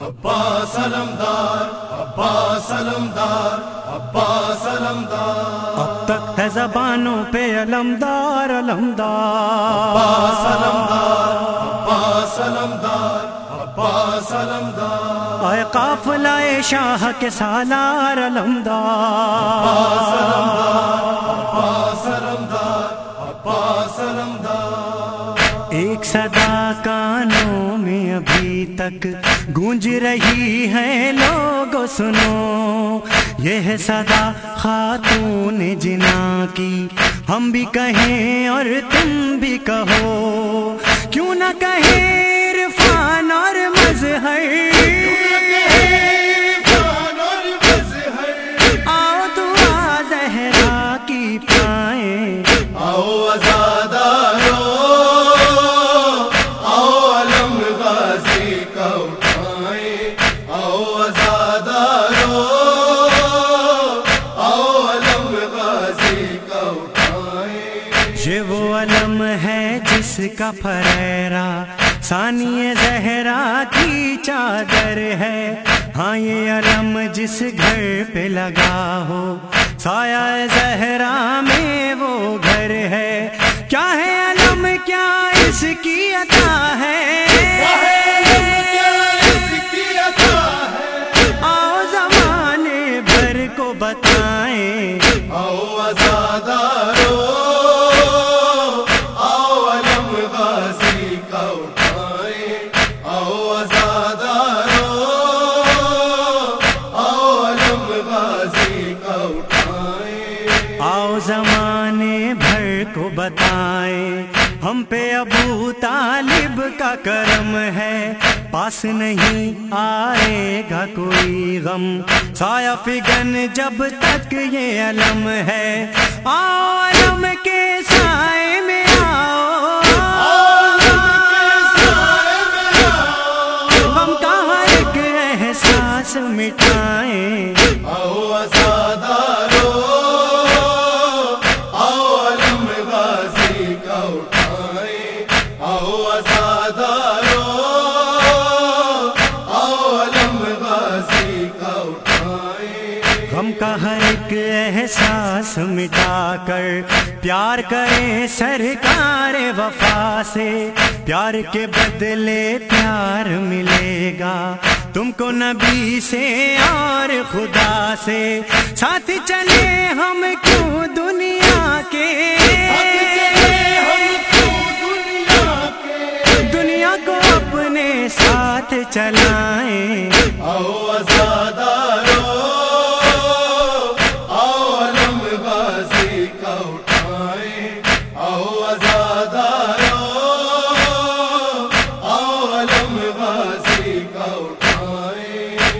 ابا سلمدار ابا سلمدار ابا سلمدار اب تک ہے زبانوں پہ علمدار علمدار. ابا سلمدار ابا سلمدار ابا سلمدار اے قافلہ شاہ کے سالار علمدار. ابا سلمدار ابا سلمدار ایک صدا کانوں میں ابھی تک گونج رہی ہے لوگو، سنو۔ یہ ہے صدا خاتون جنا کی ہم بھی کہیں اور تم بھی کہو۔ کیوں نہ کہیں ہے جس کا فریرا ثانی زہرا کی چادر ہے۔ ہاں یہ علم جس گھر پہ لگا ہو۔ سایہ زہرا میں وہ گھر ہے۔ کیا ہے علم؟ کیا اس کی عطا ہے؟ آؤ زمانے بھر کو بتائیں۔ ہم پہ ابو طالب کا کرم ہے۔ پاس نہیں آئے گا کوئی غم۔ سایہ فگن جب تک یہ علم ہے۔ آؤ غم کا ہر ایک احساس مٹا کر پیار کریں سرکار وفا سے؟ پیار کے بدلے پیار ملے گا۔ تم کو نبی سے اور خدا سے ساتھ چلے ہم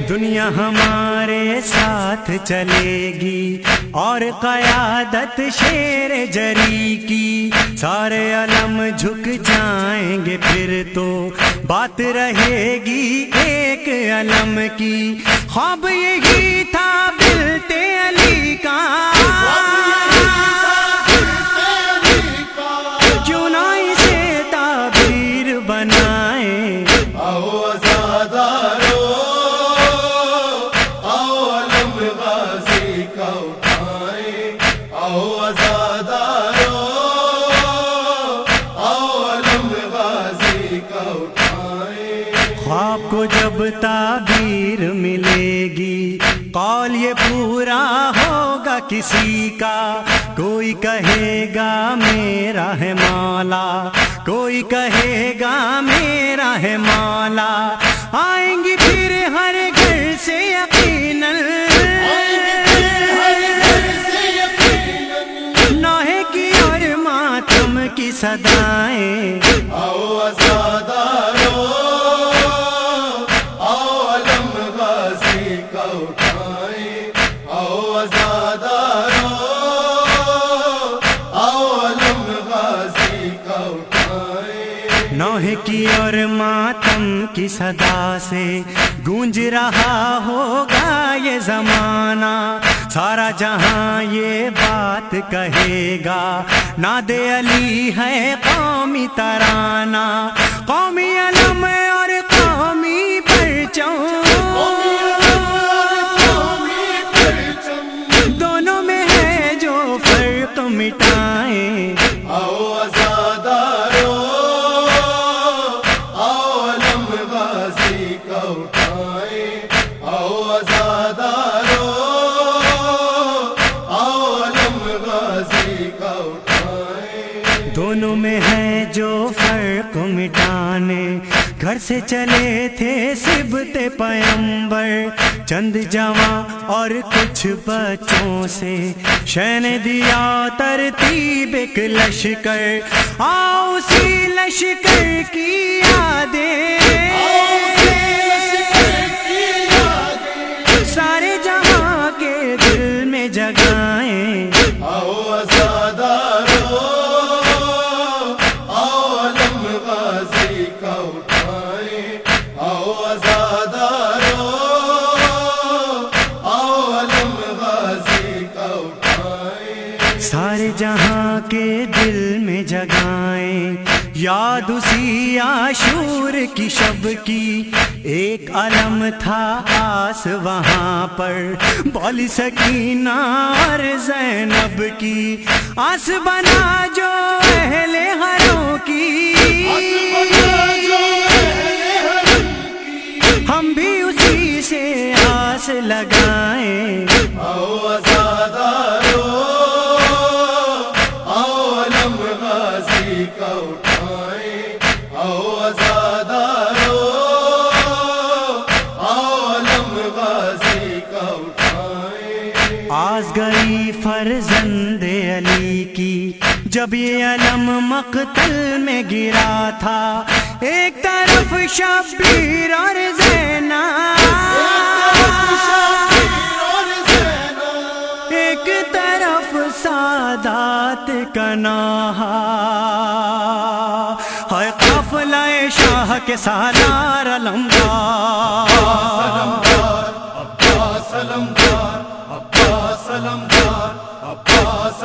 دنیا ہمارے ساتھ چلے گی اور قیادت شیر جری کی۔ سارے علم جھک جائیں گے پھر تو۔ بات رہے گی ایک علم کی۔ خواب یہی تھا بلتے علی کا۔ کیوں نہ اسے تعبیر بنائیں خواب کو جب تعبیر ملے گی، قول یہ پورا ہوگا کسی کا۔ کوئی کہے گا، میرا ہے مولا۔ کوئی کہے گا، میرا ہے مولا۔ آئیں گی پھر ہر گھر سے یقیناً کی صدائیں آؤ ازادارو آؤ علم غازی کا اٹھائیں۔ آؤ ازادارو آؤ علم غازی کا اٹھائیں۔ نوح کی اور ماتم کی صدا سے گونج رہا ہوگا یہ زمانہ۔ سارا جہاں یہ بات کہے گا۔ ناد علی ہے قومی ترانہ۔ قومی علم اور قومی پرچم۔ دونوں میں ہے جو فرق مٹانا۔ گھر سے چلے تھے سبت پیمبر چند جواں اور کچھ بچوں سے شین دیا ترتیب ایک لشکر۔ آؤ اسی لشکر کی یادیں۔ سارے جہاں کے دل میں جگائیں۔ کے دل میں جگائیں۔ یاد اسی عاشور کی شب کی۔ ایک علم تھا آس وہاں پر۔ بول سکینہ اور زینب کی۔ آس بنا جو اہل ہروں کی۔ ہم بھی اسی سے آس لگائیں۔ جب یہ علم مقتل میں گرا تھا، ایک طرف شبیر اور زینا، ایک طرف سادات کا نہا ہے قافلہ شاہ کے سالار، علمدار۔ عباس علمدار عباس علمدار، عباس